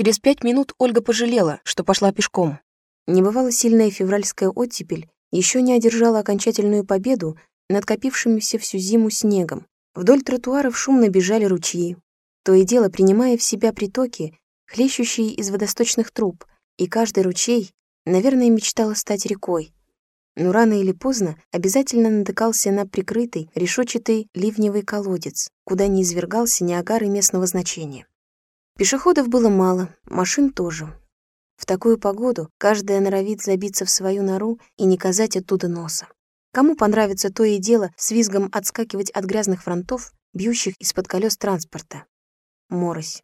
Через пять минут Ольга пожалела, что пошла пешком. Небывало сильная февральская оттепель еще не одержала окончательную победу над копившимся всю зиму снегом. Вдоль тротуаров шумно бежали ручьи, то и дело принимая в себя притоки, хлещущие из водосточных труб, и каждый ручей, наверное, мечтала стать рекой. Но рано или поздно обязательно натыкался на прикрытый, решетчатый ливневый колодец, куда не извергался Ниагары местного значения. Пешеходов было мало, машин тоже. В такую погоду каждая норовит забиться в свою нору и не казать оттуда носа. Кому понравится то и дело с визгом отскакивать от грязных фронтов, бьющих из-под колес транспорта? Морось.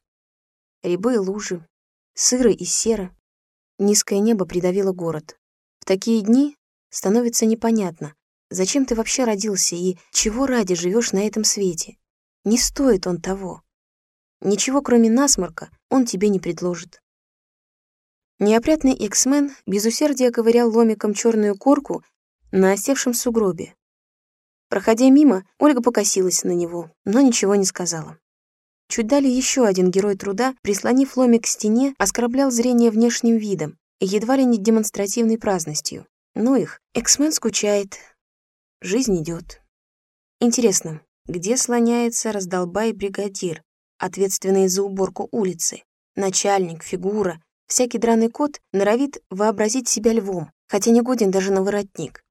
Рябы и лужи. Сыро и серо. Низкое небо придавило город. В такие дни становится непонятно, зачем ты вообще родился и чего ради живешь на этом свете. Не стоит он того. Ничего, кроме насморка, он тебе не предложит. Неопрятный эксмен без усердия ковырял ломиком черную корку на осевшем сугробе. Проходя мимо, Ольга покосилась на него, но ничего не сказала. Чуть далее еще один герой труда, прислонив ломик к стене, оскорблял зрение внешним видом, едва ли не демонстративной праздностью. Ну их, эксмен скучает, жизнь идет. Интересно, где слоняется раздолбай-бригадир, ответственный за уборку улицы? Начальник, фигура, Всякий драный кот норовит вообразить себя львом, хотя не годен даже на воротник.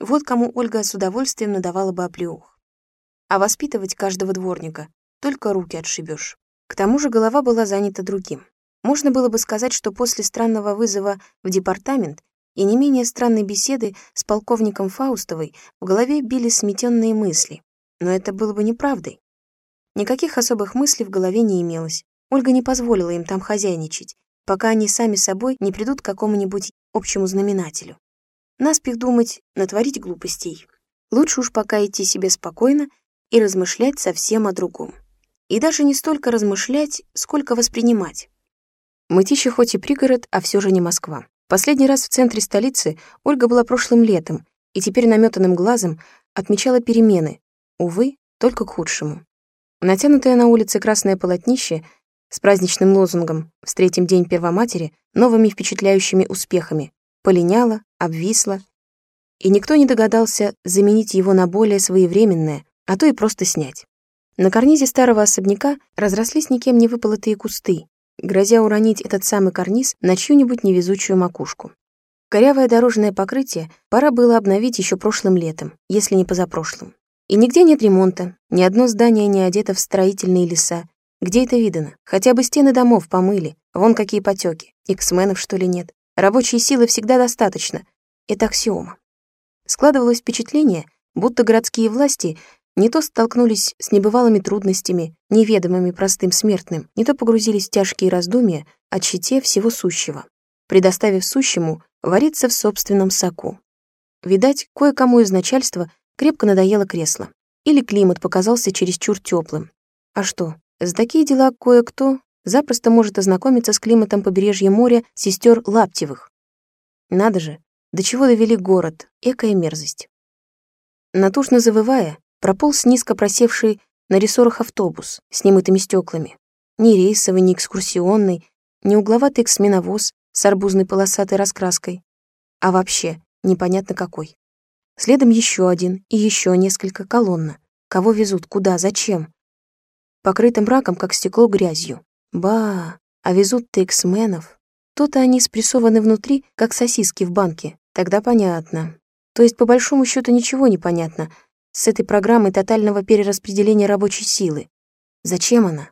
Вот кому Ольга с удовольствием надавала бы оплеух. А воспитывать каждого дворника только руки отшибешь. К тому же голова была занята другим. Можно было бы сказать, что после странного вызова в департамент и не менее странной беседы с полковником Фаустовой в голове били сметенные мысли. Но это было бы неправдой. Никаких особых мыслей в голове не имелось. Ольга не позволила им там хозяйничать, пока они сами собой не придут к какому-нибудь общему знаменателю. Наспех думать, натворить глупостей. Лучше уж пока идти себе спокойно и размышлять совсем о другом. И даже не столько размышлять, сколько воспринимать. Мытищи хоть и пригород, а все же не Москва. Последний раз в центре столицы Ольга была прошлым летом и теперь наметанным глазом отмечала перемены, увы, только к худшему. Натянутое на улице красное полотнище — с праздничным лозунгом «Встретим День Первоматери» новыми впечатляющими успехами, полиняла, обвисла, и никто не догадался заменить его на более своевременное, а то и просто снять. На карнизе старого особняка разрослись никем не выполотые кусты, грозя уронить этот самый карниз на чью-нибудь невезучую макушку. Корявое дорожное покрытие пора было обновить еще прошлым летом, если не позапрошлым. И нигде нет ремонта, ни одно здание не одето в строительные леса, где это видано? Хотя бы стены домов помыли. Вон какие потеки. Иксменов, что ли, нет? Рабочей силы всегда достаточно. Это аксиома. Складывалось впечатление, будто городские власти не то столкнулись с небывалыми трудностями, неведомыми простым смертным, не то погрузились в тяжкие раздумья о чите всего сущего, предоставив сущему вариться в собственном соку. Видать, кое-кому из начальства крепко надоело кресло. Или климат показался чересчур теплым. А что, за такие дела кое-кто запросто может ознакомиться с климатом побережья моря сестер Лаптевых. Надо же, до чего довели город, экая мерзость. Натушно завывая, прополз низко просевший на рессорах автобус с немытыми стеклами. Ни рейсовый, ни экскурсионный, ни угловатый эксменовоз с арбузной полосатой раскраской. А вообще, непонятно какой. Следом еще один и еще несколько колонна. Кого везут, куда, зачем? покрытым раком, как стекло, грязью. Ба, а везут-то эксменов. То-то они спрессованы внутри, как сосиски в банке. Тогда понятно. То есть, по большому счету ничего не понятно с этой программой тотального перераспределения рабочей силы. Зачем она?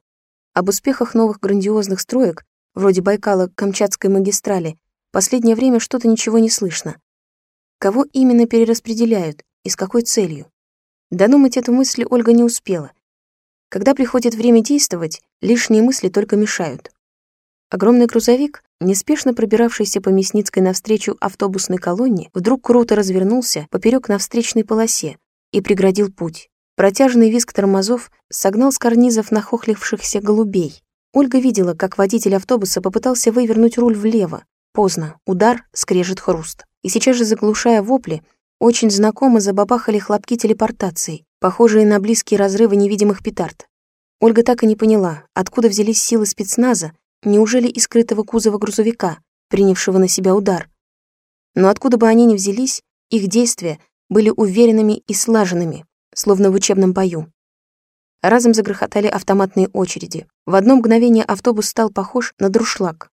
Об успехах новых грандиозных строек, вроде Байкала-Камчатской магистрали, последнее время что-то ничего не слышно. Кого именно перераспределяют и с какой целью? Додумать эту мысль Ольга не успела. Когда приходит время действовать, лишние мысли только мешают. Огромный грузовик, неспешно пробиравшийся по Мясницкой навстречу автобусной колонне, вдруг круто развернулся поперек навстречной полосе и преградил путь. Протяжный визг тормозов согнал с карнизов нахохлившихся голубей. Ольга видела, как водитель автобуса попытался вывернуть руль влево. Поздно. Удар, скрежет хруст. И сейчас же, заглушая вопли, очень знакомо забабахали хлопки телепортации, похожие на близкие разрывы невидимых петард. Ольга так и не поняла, откуда взялись силы спецназа, неужели из скрытого кузова грузовика, принявшего на себя удар? Но откуда бы они ни взялись, их действия были уверенными и слаженными, словно в учебном бою. Разом загрохотали автоматные очереди. В одно мгновение автобус стал похож на друшлаг.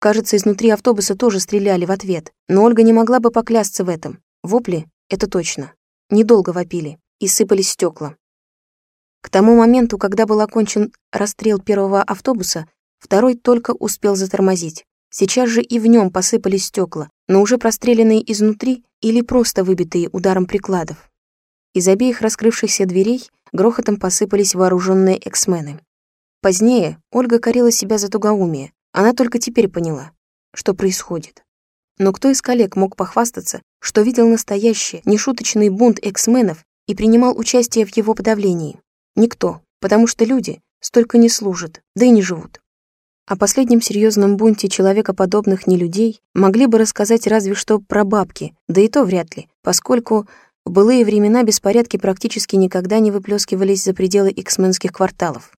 Кажется, изнутри автобуса тоже стреляли в ответ, но Ольга не могла бы поклясться в этом. Вопли — это точно. Недолго вопили, и сыпались стекла. К тому моменту, когда был окончен расстрел первого автобуса, второй только успел затормозить. Сейчас же и в нем посыпались стекла, но уже простреленные изнутри или просто выбитые ударом прикладов. Из обеих раскрывшихся дверей грохотом посыпались вооруженные эксмены. Позднее Ольга корила себя за тугоумие. Она только теперь поняла, что происходит. Но кто из коллег мог похвастаться, что видел настоящий, нешуточный бунт эксменов и принимал участие в его подавлении? Никто, потому что люди столько не служат, да и не живут. О последнем серьезном бунте человекоподобных нелюдей могли бы рассказать разве что про бабки, да и то вряд ли, поскольку в былые времена беспорядки практически никогда не выплескивались за пределы иксменских кварталов.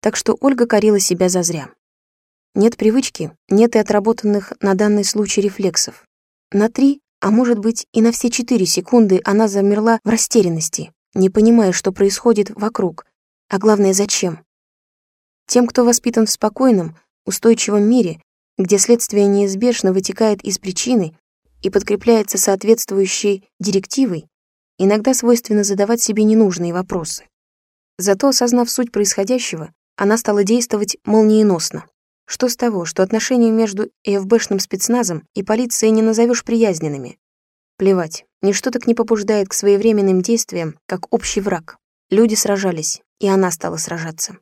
Так что Ольга корила себя зазря. Нет привычки, нет и отработанных на данный случай рефлексов. На три, а может быть и на все четыре секунды она замерла в растерянности, не понимая, что происходит вокруг, а главное, зачем. Тем, кто воспитан в спокойном, устойчивом мире, где следствие неизбежно вытекает из причины и подкрепляется соответствующей директивой, иногда свойственно задавать себе ненужные вопросы. Зато, осознав суть происходящего, она стала действовать молниеносно. Что с того, что отношения между ФБшным спецназом и полицией не назовешь приязненными? Плевать, ничто так не побуждает к своевременным действиям, как общий враг. Люди сражались, и она стала сражаться.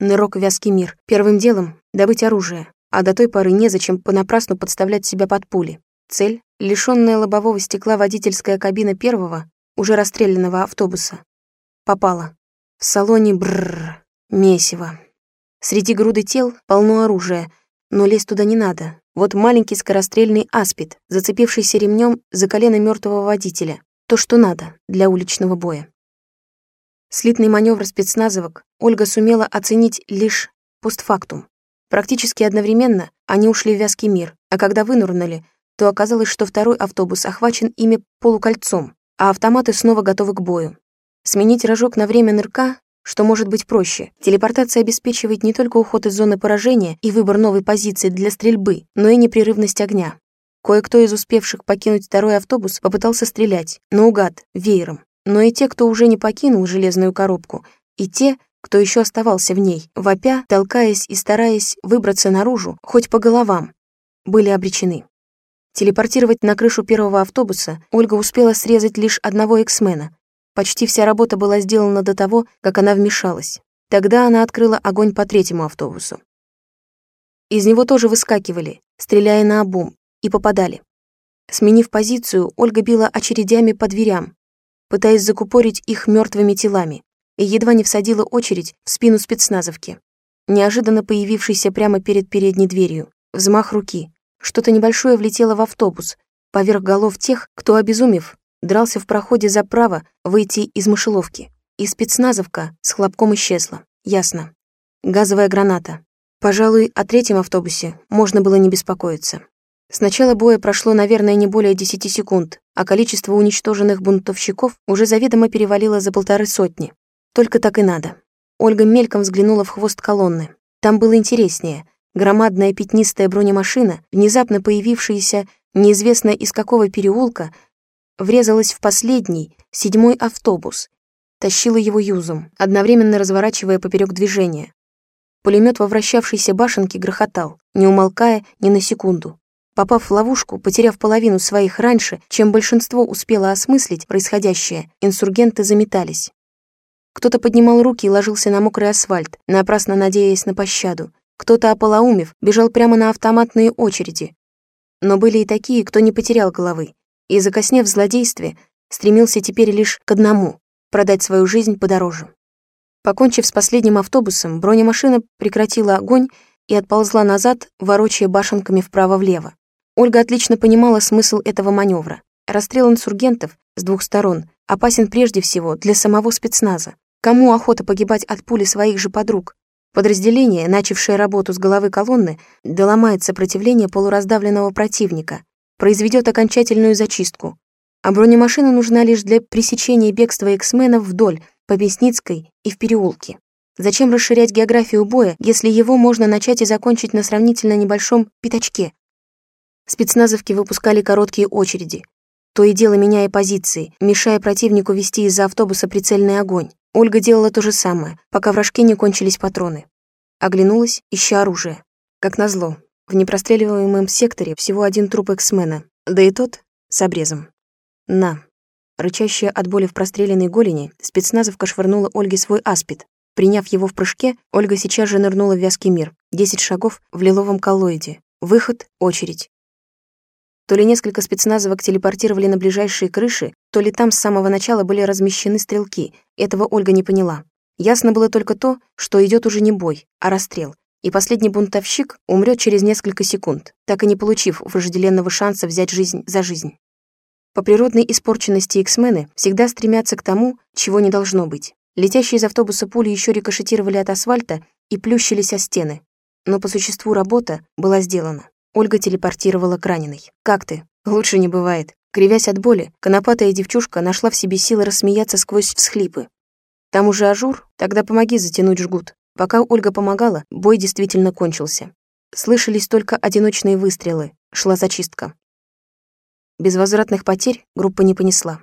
Нырок вязкий мир. Первым делом — добыть оружие, а до той поры незачем понапрасну подставлять себя под пули. Цель — лишённая лобового стекла водительская кабина первого, уже расстрелянного автобуса. Попала. В салоне бррр, месиво. Среди груды тел полно оружия, но лезть туда не надо. Вот маленький скорострельный аспид, зацепившийся ремнем за колено мертвого водителя. То, что надо для уличного боя. Слитный маневр спецназовок Ольга сумела оценить лишь постфактум. Практически одновременно они ушли в вязкий мир, а когда вынурнули, то оказалось, что второй автобус охвачен ими полукольцом, а автоматы снова готовы к бою. Сменить рожок на время нырка, что может быть проще. Телепортация обеспечивает не только уход из зоны поражения и выбор новой позиции для стрельбы, но и непрерывность огня. Кое-кто из успевших покинуть второй автобус попытался стрелять, наугад, веером. Но и те, кто уже не покинул железную коробку, и те, кто еще оставался в ней, вопя, толкаясь и стараясь выбраться наружу, хоть по головам, были обречены. Телепортировать на крышу первого автобуса Ольга успела срезать лишь одного эксмена. Почти вся работа была сделана до того, как она вмешалась. Тогда она открыла огонь по третьему автобусу. Из него тоже выскакивали, стреляя на обум, и попадали. Сменив позицию, Ольга била очередями по дверям, пытаясь закупорить их мертвыми телами, и едва не всадила очередь в спину спецназовки, неожиданно появившейся прямо перед передней дверью. Взмах руки. Что-то небольшое влетело в автобус, поверх голов тех, кто, обезумев, дрался в проходе за право выйти из мышеловки. И спецназовка с хлопком исчезла. Ясно. Газовая граната. Пожалуй, о третьем автобусе можно было не беспокоиться. С начала боя прошло, наверное, не более десяти секунд, а количество уничтоженных бунтовщиков уже заведомо перевалило за полторы сотни. Только так и надо. Ольга мельком взглянула в хвост колонны. Там было интереснее. Громадная пятнистая бронемашина, внезапно появившаяся неизвестно из какого переулка, врезалась в последний, седьмой автобус, тащила его юзом, одновременно разворачивая поперек движения. Пулемет во вращавшейся башенке грохотал, не умолкая ни на секунду. Попав в ловушку, потеряв половину своих раньше, чем большинство успело осмыслить происходящее, инсургенты заметались. Кто-то поднимал руки и ложился на мокрый асфальт, напрасно надеясь на пощаду. Кто-то, ополоумев, бежал прямо на автоматные очереди. Но были и такие, кто не потерял головы, и, закоснев в злодействе, стремился теперь лишь к одному — продать свою жизнь подороже. Покончив с последним автобусом, бронемашина прекратила огонь и отползла назад, ворочая башенками вправо-влево. Ольга отлично понимала смысл этого маневра. Расстрел инсургентов с двух сторон опасен прежде всего для самого спецназа. Кому охота погибать от пули своих же подруг? Подразделение, начавшее работу с головы колонны, доломает сопротивление полураздавленного противника, произведет окончательную зачистку. А бронемашина нужна лишь для пресечения бегства эксменов вдоль, по Мясницкой и в переулке. Зачем расширять географию боя, если его можно начать и закончить на сравнительно небольшом пятачке? Спецназовки выпускали короткие очереди, то и дело меняя позиции, мешая противнику вести из-за автобуса прицельный огонь. Ольга делала то же самое, пока в рожке не кончились патроны. Оглянулась, ища оружие. Как назло, в непростреливаемом секторе всего один труп эксмена, да и тот с обрезом. На. Рычащая от боли в простреленной голени, спецназовка швырнула Ольге свой аспид. Приняв его в прыжке, Ольга сейчас же нырнула в вязкий мир. Десять шагов в лиловом коллоиде. Выход — очередь. То ли несколько спецназовок телепортировали на ближайшие крыши, то ли там с самого начала были размещены стрелки. Этого Ольга не поняла. Ясно было только то, что идет уже не бой, а расстрел. И последний бунтовщик умрет через несколько секунд, так и не получив вожделенного шанса взять жизнь за жизнь. По природной испорченности X-мены всегда стремятся к тому, чего не должно быть. Летящие из автобуса пули еще рикошетировали от асфальта и плющились о стены. Но по существу работа была сделана. Ольга телепортировала к раненой. «Как ты?» «Лучше не бывает». Кривясь от боли, конопатая девчушка нашла в себе силы рассмеяться сквозь всхлипы. «Там уже ажур? Тогда помоги затянуть жгут». Пока Ольга помогала, бой действительно кончился. Слышались только одиночные выстрелы. Шла зачистка. Безвозвратных потерь группа не понесла.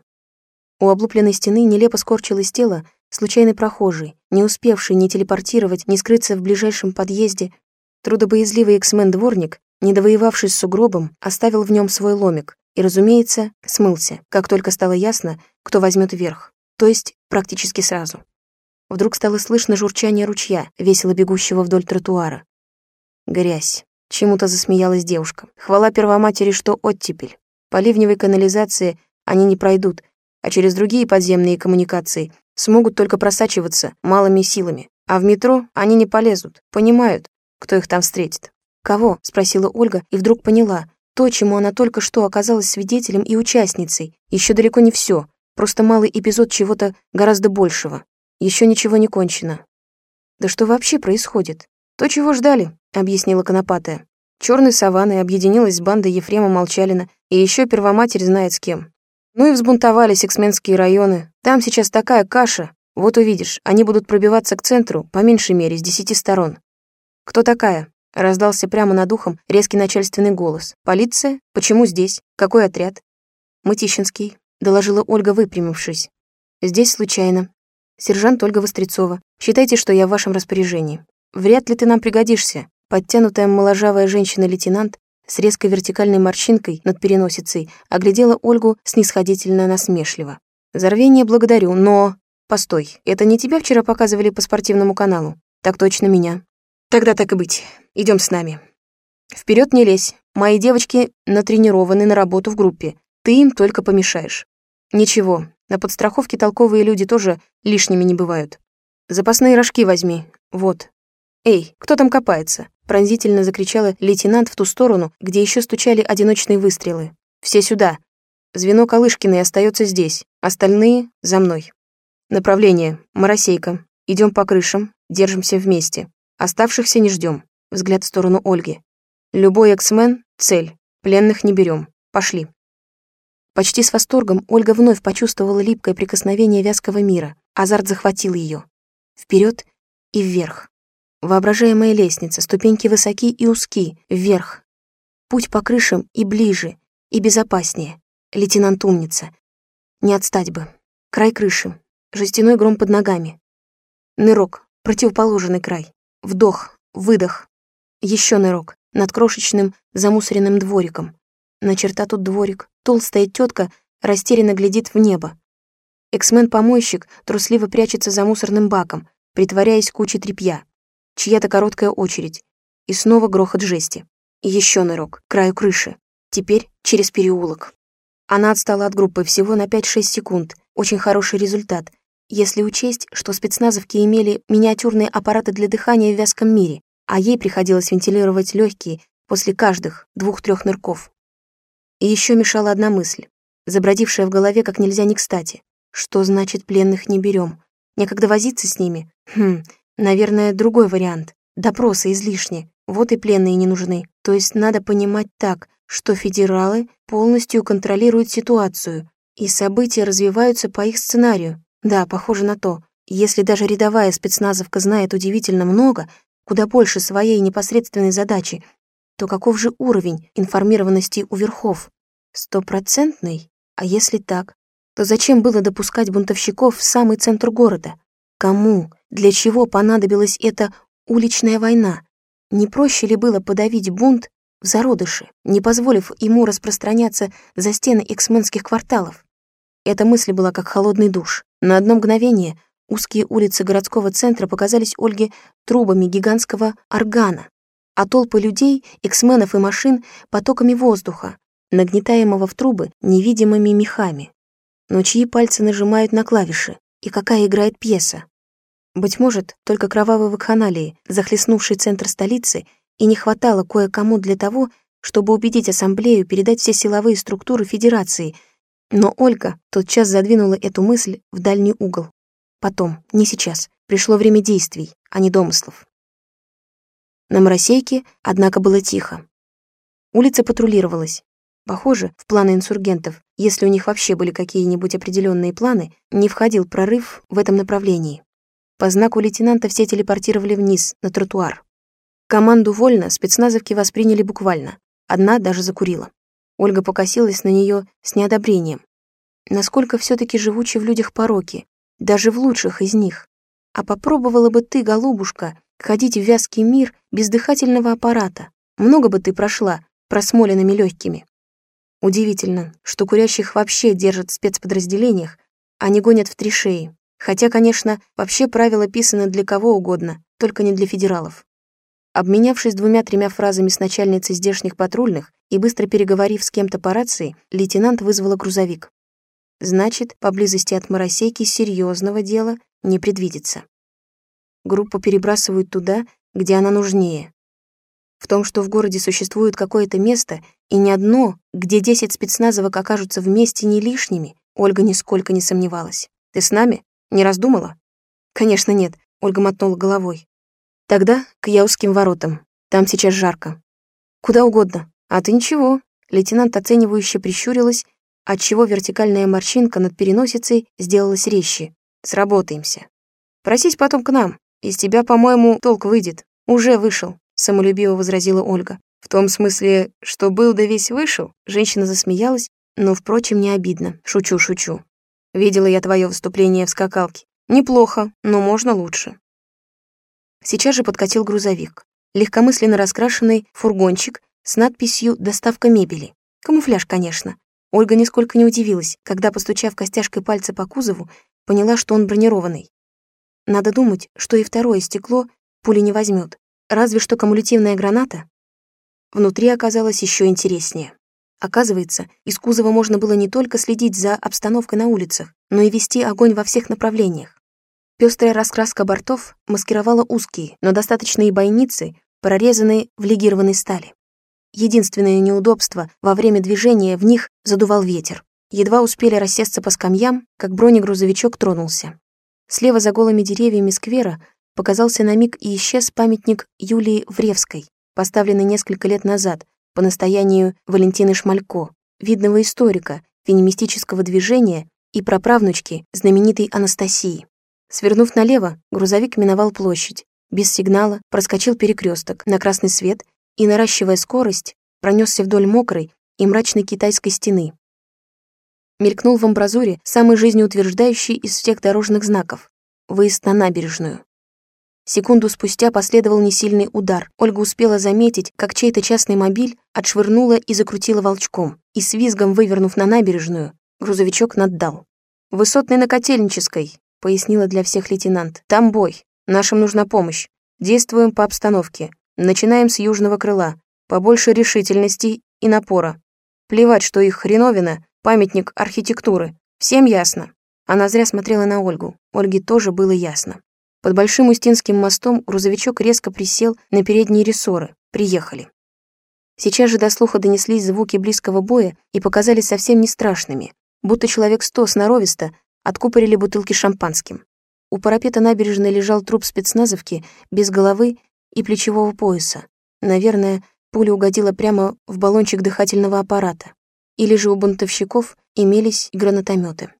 У облупленной стены нелепо скорчилось тело случайный прохожий, не успевший ни телепортировать, ни скрыться в ближайшем подъезде. Трудобоязливый эксмен-дворник не довоевавшись с сугробом, оставил в нем свой ломик и, разумеется, смылся, как только стало ясно, кто возьмет верх, то есть практически сразу. Вдруг стало слышно журчание ручья, весело бегущего вдоль тротуара. Грязь. Чему-то засмеялась девушка. Хвала Первоматери, что оттепель. По ливневой канализации они не пройдут, а через другие подземные коммуникации смогут только просачиваться малыми силами. А в метро они не полезут, понимают, кто их там встретит. «Кого?» — спросила Ольга и вдруг поняла. То, чему она только что оказалась свидетелем и участницей, еще далеко не все, просто малый эпизод чего-то гораздо большего. Еще ничего не кончено. «Да что вообще происходит?» «То, чего ждали», — объяснила Конопатая. Черной саванной объединилась с бандой Ефрема Молчалина, и еще Первоматерь знает с кем. Ну и взбунтовались эксменские районы. Там сейчас такая каша. Вот увидишь, они будут пробиваться к центру, по меньшей мере, с десяти сторон. Кто такая? Раздался прямо над ухом резкий начальственный голос. «Полиция? Почему здесь? Какой отряд?» «Мытищинский», — доложила Ольга, выпрямившись. «Здесь случайно. Сержант Ольга Вострецова. Считайте, что я в вашем распоряжении. Вряд ли ты нам пригодишься». Подтянутая моложавая женщина-лейтенант с резкой вертикальной морщинкой над переносицей оглядела Ольгу снисходительно насмешливо. «За рвение благодарю, но...» «Постой, это не тебя вчера показывали по спортивному каналу?» «Так точно меня. Тогда так и быть. Идем с нами. Вперед не лезь. Мои девочки натренированы на работу в группе. Ты им только помешаешь. Ничего, на подстраховке толковые люди тоже лишними не бывают. Запасные рожки возьми. Вот. Эй, кто там копается? Пронзительно закричала лейтенант в ту сторону, где еще стучали одиночные выстрелы. Все сюда. Звено Калышкиной остается здесь. Остальные — за мной. Направление. Моросейка. Идем по крышам. Держимся вместе. Оставшихся не ждем. Взгляд в сторону Ольги. Любой эксмен — цель. Пленных не берем. Пошли. Почти с восторгом Ольга вновь почувствовала липкое прикосновение вязкого мира. Азарт захватил ее. Вперед и вверх. Воображаемая лестница, ступеньки высоки и узки, вверх. Путь по крышам и ближе, и безопаснее. Лейтенант умница. Не отстать бы. Край крыши. Жестяной гром под ногами. Нырок. Противоположный край. Вдох, выдох. Еще нырок над крошечным замусоренным двориком. На черта тут дворик. Толстая тетка растерянно глядит в небо. Эксмен-помойщик трусливо прячется за мусорным баком, притворяясь кучей тряпья. Чья-то короткая очередь. И снова грохот жести. И еще нырок, к краю крыши. Теперь через переулок. Она отстала от группы всего на 5-6 секунд. Очень хороший результат, если учесть, что спецназовки имели миниатюрные аппараты для дыхания в вязком мире, а ей приходилось вентилировать легкие после каждых двух-трех нырков. И еще мешала одна мысль, забродившая в голове как нельзя не кстати. Что значит пленных не берем? Некогда возиться с ними? Хм, Наверное, другой вариант. Допросы излишни. Вот и пленные не нужны. То есть надо понимать так, что федералы полностью контролируют ситуацию, и события развиваются по их сценарию. Да, похоже на то. Если даже рядовая спецназовка знает удивительно много, куда больше своей непосредственной задачи, то каков же уровень информированности у верхов? Стопроцентный? А если так, то зачем было допускать бунтовщиков в самый центр города? Кому, для чего понадобилась эта уличная война? Не проще ли было подавить бунт в зародыше, не позволив ему распространяться за стены эксменских кварталов? Эта мысль была как холодный душ. На одно мгновение узкие улицы городского центра показались Ольге трубами гигантского органа, а толпы людей, эксменов и машин потоками воздуха, нагнетаемого в трубы невидимыми мехами. Но чьи пальцы нажимают на клавиши, и какая играет пьеса? Быть может, только кровавой вакханалии, захлестнувшей центр столицы, и не хватало кое-кому для того, чтобы убедить ассамблею передать все силовые структуры Федерации, но Ольга тотчас задвинула эту мысль в дальний угол. Потом, не сейчас, пришло время действий, а не домыслов. На Моросейке, однако, было тихо. Улица патрулировалась. Похоже, в планы инсургентов, если у них вообще были какие-нибудь определенные планы, не входил прорыв в этом направлении. По знаку лейтенанта все телепортировали вниз, на тротуар. Команду «Вольно» спецназовки восприняли буквально. Одна даже закурила. Ольга покосилась на нее с неодобрением. Насколько все таки живучи в людях пороки, даже в лучших из них. А попробовала бы ты, голубушка, ходить в вязкий мир без дыхательного аппарата. Много бы ты прошла просмоленными легкими. Удивительно, что курящих вообще держат в спецподразделениях, а не гонят в три шеи. Хотя, конечно, вообще правила писаны для кого угодно, только не для федералов. Обменявшись двумя-тремя фразами с начальницей здешних патрульных и быстро переговорив с кем-то по рации, лейтенант вызвала грузовик. Значит, поблизости от Моросейки серьезного дела не предвидится группу перебрасывают туда, где она нужнее. В том, что в городе существует какое-то место, и не одно, где 10 спецназовок окажутся вместе не лишними, Ольга нисколько не сомневалась. «Ты с нами? Не раздумала?» «Конечно нет», — Ольга мотнула головой. «Тогда к Яузским воротам. Там сейчас жарко». «Куда угодно. А ты ничего». Лейтенант оценивающе прищурилась, отчего вертикальная морщинка над переносицей сделалась резче. «Сработаемся. Просись потом к нам. «Из тебя, по-моему, толк выйдет. Уже вышел», — самолюбиво возразила Ольга. «В том смысле, что был да весь вышел?» Женщина засмеялась, но, впрочем, не обидно. Шучу, шучу. Видела я твое выступление в скакалке. Неплохо, но можно лучше. Сейчас же подкатил грузовик. Легкомысленно раскрашенный фургончик с надписью «Доставка мебели». Камуфляж, конечно. Ольга нисколько не удивилась, когда, постучав костяшкой пальца по кузову, поняла, что он бронированный. Надо думать, что и второе стекло пули не возьмет, разве что кумулятивная граната. Внутри оказалось еще интереснее. Оказывается, из кузова можно было не только следить за обстановкой на улицах, но и вести огонь во всех направлениях. Пестрая раскраска бортов маскировала узкие, но достаточные бойницы, прорезанные в легированной стали. Единственное неудобство — во время движения в них задувал ветер. Едва успели рассесться по скамьям, как бронегрузовичок тронулся. Слева за голыми деревьями сквера показался на миг и исчез памятник Юлии Вревской, поставленный несколько лет назад по настоянию Валентины Шмалько, видного историка, феминистического движения и праправнучки знаменитой Анастасии. Свернув налево, грузовик миновал площадь, без сигнала проскочил перекресток на красный свет и, наращивая скорость, пронесся вдоль мокрой и мрачной китайской стены, мелькнул в амбразуре самый жизнеутверждающий из всех дорожных знаков — выезд на набережную. Секунду спустя последовал несильный удар. Ольга успела заметить, как чей-то частный мобиль отшвырнула и закрутила волчком, и с визгом вывернув на набережную, грузовичок наддал. «Высотный на Котельнической», — пояснила для всех лейтенант. «Там бой. Нашим нужна помощь. Действуем по обстановке. Начинаем с южного крыла. Побольше решительности и напора. Плевать, что их хреновина Памятник архитектуры. Всем ясно. Она зря смотрела на Ольгу. Ольге тоже было ясно. Под Большим Устинским мостом грузовичок резко присел на передние рессоры. Приехали. Сейчас же до слуха донеслись звуки близкого боя и показались совсем не страшными, будто человек сто сноровисто откупорили бутылки шампанским. У парапета набережной лежал труп спецназовки без головы и плечевого пояса. Наверное, пуля угодила прямо в баллончик дыхательного аппарата. Или же у бунтовщиков имелись гранатометы.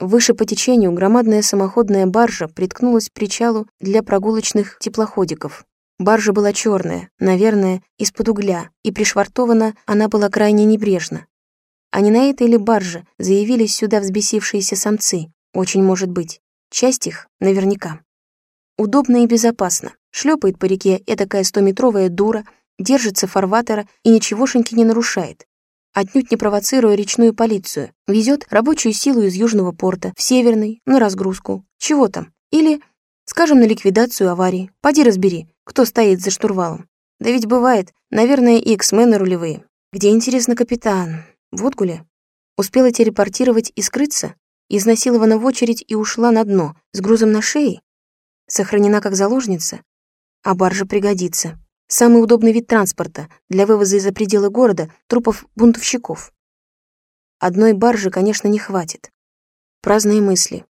Выше по течению громадная самоходная баржа приткнулась к причалу для прогулочных теплоходиков. Баржа была черная, наверное, из-под угля, и пришвартована она была крайне небрежно. А не на этой ли барже заявились сюда взбесившиеся самцы? Очень может быть. Часть их наверняка. Удобно и безопасно. Шлепает по реке этакая стометровая дура, держится фарватера и ничегошеньки не нарушает отнюдь не провоцируя речную полицию, везет рабочую силу из Южного порта в Северный, на разгрузку. Чего там? Или, скажем, на ликвидацию аварии. Поди разбери, кто стоит за штурвалом. Да ведь бывает, наверное, и эксмены рулевые. Где, интересно, капитан? Вот гуля. Успела телепортировать и скрыться? Изнасилована в очередь и ушла на дно, с грузом на шее? Сохранена как заложница? А баржа пригодится. Самый удобный вид транспорта для вывоза из-за пределы города трупов бунтовщиков. Одной баржи, конечно, не хватит. Праздные мысли.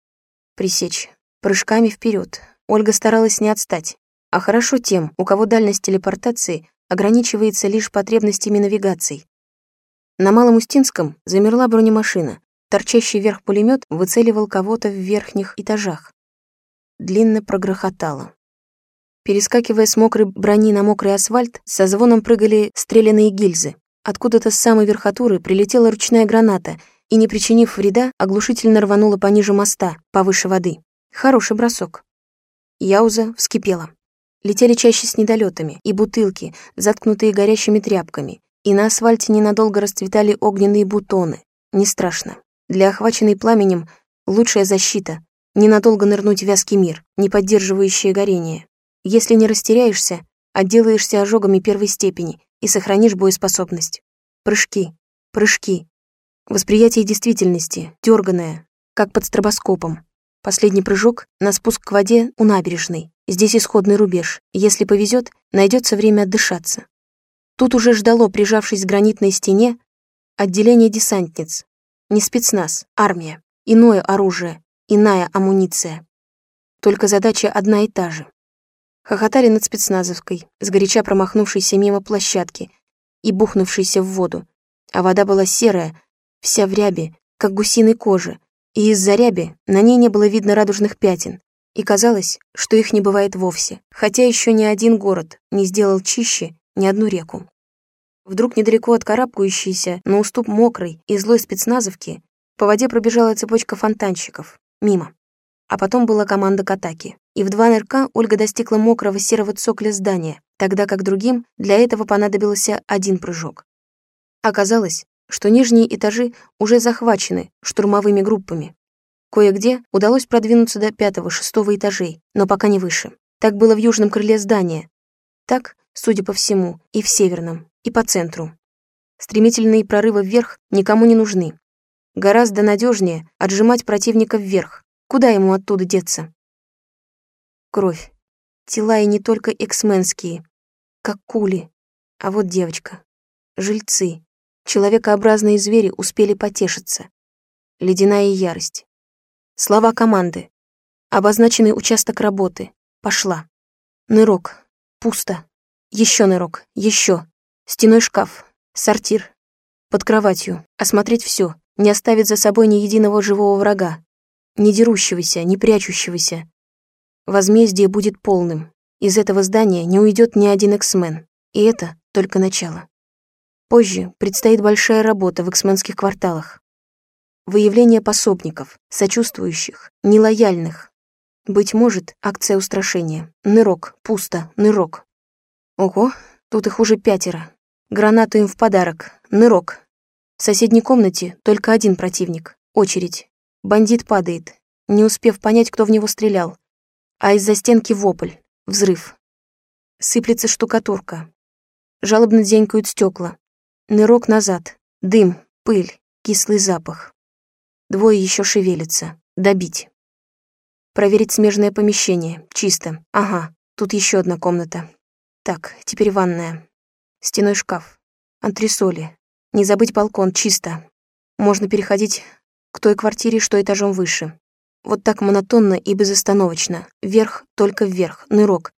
Пресечь. Прыжками вперед. Ольга старалась не отстать. А хорошо тем, у кого дальность телепортации ограничивается лишь потребностями навигаций. На Малом Устинском замерла бронемашина. Торчащий вверх пулемет выцеливал кого-то в верхних этажах. Длинно прогрохотало. Перескакивая с мокрой брони на мокрый асфальт, со звоном прыгали стреляные гильзы. Откуда-то с самой верхотуры прилетела ручная граната и, не причинив вреда, оглушительно рванула пониже моста, повыше воды. Хороший бросок. Яуза вскипела. Летели чаще с недолетами, и бутылки, заткнутые горящими тряпками, и на асфальте ненадолго расцветали огненные бутоны. Не страшно. Для охваченной пламенем лучшая защита — ненадолго нырнуть в вязкий мир, не поддерживающее горение. Если не растеряешься, отделаешься ожогами первой степени и сохранишь боеспособность. Прыжки, прыжки. Восприятие действительности, дерганое, как под стробоскопом. Последний прыжок на спуск к воде у набережной. Здесь исходный рубеж. Если повезет, найдется время отдышаться. Тут уже ждало, прижавшись к гранитной стене, отделение десантниц. Не спецназ, армия. Иное оружие, иная амуниция. Только задача одна и та же Хохотали над спецназовкой, сгоряча промахнувшейся мимо площадки и бухнувшейся в воду. А вода была серая, вся в рябе, как гусиной кожи, и из-за ряби на ней не было видно радужных пятен, и казалось, что их не бывает вовсе, хотя еще ни один город не сделал чище ни одну реку. Вдруг недалеко от карабкающейся на уступ мокрой и злой спецназовки по воде пробежала цепочка фонтанщиков. Мимо. А потом была команда к атаке. И в два нырка Ольга достигла мокрого серого цокля здания, тогда как другим для этого понадобился один прыжок. Оказалось, что нижние этажи уже захвачены штурмовыми группами. Кое-где удалось продвинуться до пятого-шестого этажей, но пока не выше. Так было в южном крыле здания. Так, судя по всему, и в северном, и по центру. Стремительные прорывы вверх никому не нужны. Гораздо надежнее отжимать противника вверх, Куда ему оттуда деться? Кровь. Тела и не только эксменские, как кули. А вот девочка. Жильцы. Человекообразные звери успели потешиться. Ледяная ярость. Слова команды. Обозначенный участок работы. Пошла. Нырок. Пусто. Еще нырок. Еще. Стеной шкаф. Сортир. Под кроватью. Осмотреть все. Не оставить за собой ни единого живого врага не дерущегося, не прячущегося. Возмездие будет полным. Из этого здания не уйдет ни один эксмен. И это только начало. Позже предстоит большая работа в эксменских кварталах. Выявление пособников, сочувствующих, нелояльных. Быть может, акция устрашения. Нырок, пусто, нырок. Ого, тут их уже пятеро. Гранату им в подарок. Нырок. В соседней комнате только один противник. Очередь. Бандит падает, не успев понять, кто в него стрелял. А из-за стенки вопль, взрыв. Сыплется штукатурка. Жалобно дзенькают стекла. Нырок назад. Дым, пыль, кислый запах. Двое еще шевелятся. Добить. Проверить смежное помещение. Чисто. Ага, тут еще одна комната. Так, теперь ванная. Стеной шкаф. Антресоли. Не забыть балкон. Чисто. Можно переходить к той квартире, что этажом выше. Вот так монотонно и безостановочно. Вверх, только вверх, нырок.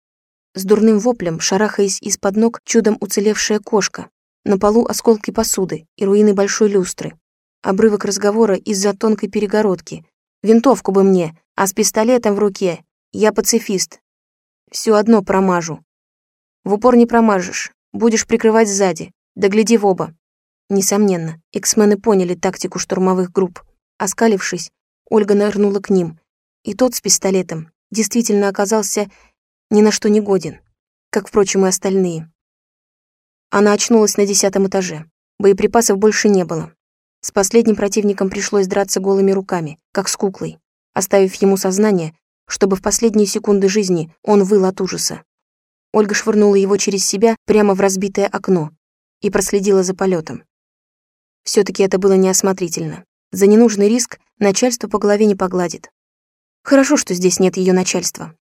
С дурным воплем, шарахаясь из-под ног, чудом уцелевшая кошка. На полу осколки посуды и руины большой люстры. Обрывок разговора из-за тонкой перегородки. Винтовку бы мне, а с пистолетом в руке. Я пацифист. Все одно промажу. В упор не промажешь. Будешь прикрывать сзади. Да гляди в оба. Несомненно, эксмены поняли тактику штурмовых групп. Оскалившись, Ольга нырнула к ним. И тот с пистолетом действительно оказался ни на что не годен, как, впрочем, и остальные. Она очнулась на десятом этаже. Боеприпасов больше не было. С последним противником пришлось драться голыми руками, как с куклой, оставив ему сознание, чтобы в последние секунды жизни он выл от ужаса. Ольга швырнула его через себя прямо в разбитое окно и проследила за полетом. все таки это было неосмотрительно. За ненужный риск начальство по голове не погладит. Хорошо, что здесь нет ее начальства.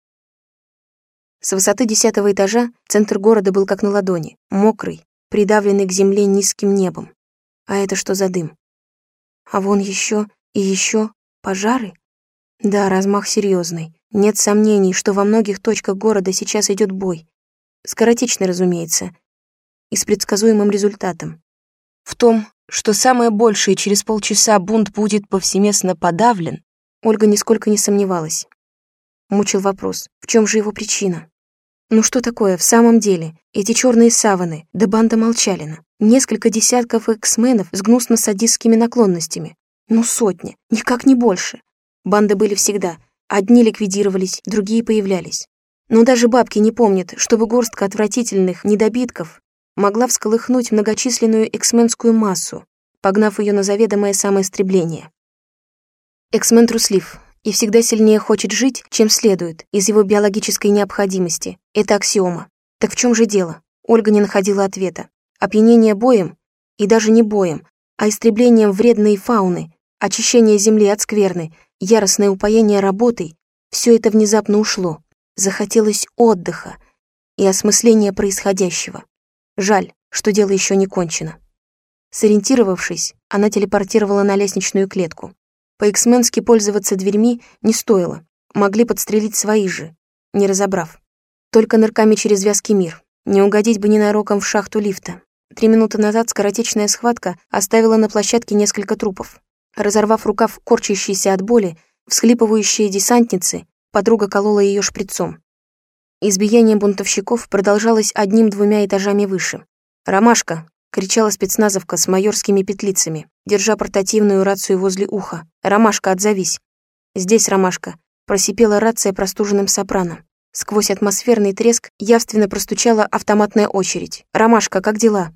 С высоты десятого этажа центр города был как на ладони, мокрый, придавленный к земле низким небом. А это что за дым? А вон еще и еще пожары? Да, размах серьезный. Нет сомнений, что во многих точках города сейчас идет бой. Скоротечный, разумеется, и с предсказуемым результатом. В том, что самое большее через полчаса бунт будет повсеместно подавлен, Ольга нисколько не сомневалась. Мучил вопрос, в чем же его причина? Ну что такое в самом деле эти черные саваны, да банда Молчалина? Несколько десятков эксменов с гнусно-садистскими наклонностями. Ну сотни, никак не больше. Банды были всегда. Одни ликвидировались, другие появлялись. Но даже бабки не помнят, чтобы горстка отвратительных недобитков могла всколыхнуть многочисленную эксменскую массу, погнав ее на заведомое самоистребление. Эксмен труслив и всегда сильнее хочет жить, чем следует, из его биологической необходимости. Это аксиома. Так в чем же дело? Ольга не находила ответа. Опьянение боем, и даже не боем, а истреблением вредной фауны, очищение земли от скверны, яростное упоение работой, все это внезапно ушло. Захотелось отдыха и осмысления происходящего. Жаль, что дело еще не кончено. Сориентировавшись, она телепортировала на лестничную клетку. По-эксменски пользоваться дверьми не стоило. Могли подстрелить свои же, не разобрав. Только нырками через вязкий мир. Не угодить бы ненароком в шахту лифта. Три минуты назад скоротечная схватка оставила на площадке несколько трупов. Разорвав рукав, корчащийся от боли, всхлипывающие десантницы, подруга колола ее шприцом. Избиение бунтовщиков продолжалось одним-двумя этажами выше. «Ромашка!» — кричала спецназовка с майорскими петлицами, держа портативную рацию возле уха. «Ромашка, отзовись!» «Здесь, Ромашка!» — просипела рация простуженным сопрано. Сквозь атмосферный треск явственно простучала автоматная очередь. «Ромашка, как дела?»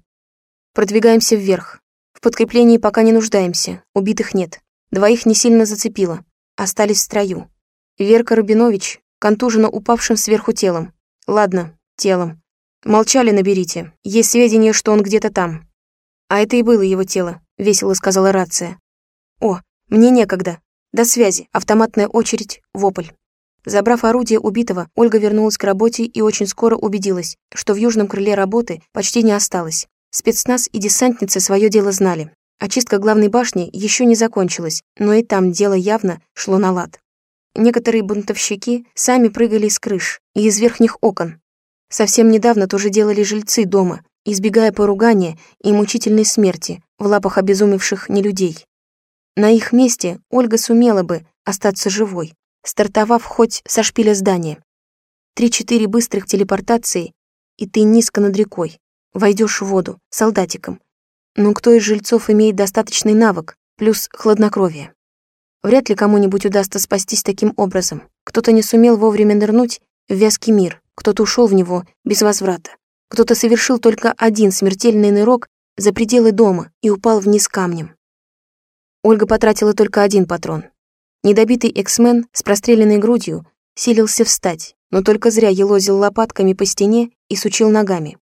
«Продвигаемся вверх. В подкреплении пока не нуждаемся. Убитых нет. Двоих не сильно зацепило. Остались в строю. Верка Рубинович контужена упавшим сверху телом. Ладно, телом. Молчали наберите. Есть сведения, что он где-то там. А это и было его тело, весело сказала рация. О, мне некогда. До связи. Автоматная очередь, вопль. Забрав орудие убитого, Ольга вернулась к работе и очень скоро убедилась, что в южном крыле работы почти не осталось. Спецназ и десантницы свое дело знали. Очистка главной башни еще не закончилась, но и там дело явно шло на лад. Некоторые бунтовщики сами прыгали с крыш и из верхних окон. Совсем недавно тоже делали жильцы дома, избегая поругания и мучительной смерти в лапах обезумевших нелюдей. На их месте Ольга сумела бы остаться живой, стартовав хоть со шпиля здания. Три-четыре быстрых телепортации, и ты низко над рекой, войдешь в воду, солдатиком. Но кто из жильцов имеет достаточный навык, плюс хладнокровие? Вряд ли кому-нибудь удастся спастись таким образом. Кто-то не сумел вовремя нырнуть в вязкий мир, кто-то ушел в него без возврата. Кто-то совершил только один смертельный нырок за пределы дома и упал вниз камнем. Ольга потратила только один патрон. Недобитый эксмен с простреленной грудью силился встать, но только зря елозил лопатками по стене и сучил ногами.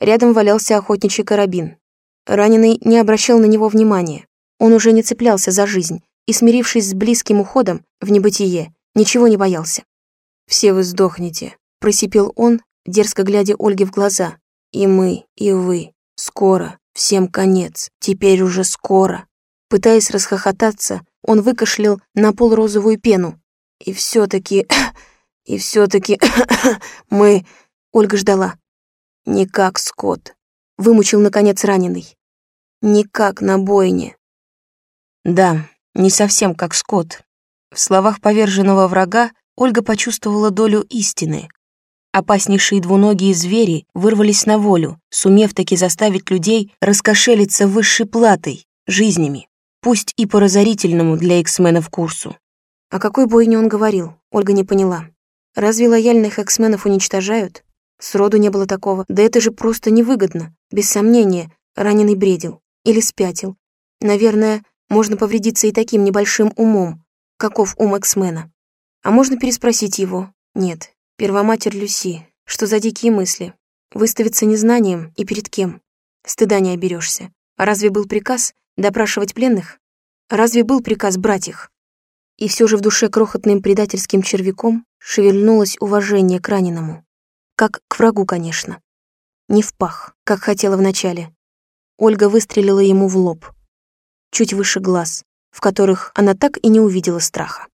Рядом валялся охотничий карабин. Раненый не обращал на него внимания. Он уже не цеплялся за жизнь, и, смирившись с близким уходом в небытие, ничего не боялся. «Все вы сдохнете», — просипел он, дерзко глядя Ольге в глаза. «И мы, и вы. Скоро. Всем конец. Теперь уже скоро». Пытаясь расхохотаться, он выкашлял на пол розовую пену. «И все-таки... и все-таки... мы...» Ольга ждала. «Не как Скотт», — вымучил, наконец, раненый. «Не как на бойне». Да, не совсем как Скотт. В словах поверженного врага Ольга почувствовала долю истины. Опаснейшие двуногие звери вырвались на волю, сумев таки заставить людей раскошелиться высшей платой, жизнями, пусть и по разорительному для эксменов курсу. О какой бойне он говорил, Ольга не поняла. Разве лояльных эксменов уничтожают? Сроду не было такого. Да это же просто невыгодно. Без сомнения, раненый бредил. Или спятил. Наверное, можно повредиться и таким небольшим умом, каков ум эксмена. А можно переспросить его. Нет, первоматерь Люси, что за дикие мысли? Выставиться незнанием и перед кем? Стыда не оберешься. А разве был приказ допрашивать пленных? Разве был приказ брать их? И все же в душе крохотным предательским червяком шевельнулось уважение к раненому. Как к врагу, конечно. Не в пах, как хотела вначале. Ольга выстрелила ему в лоб. Чуть выше глаз, в которых она так и не увидела страха.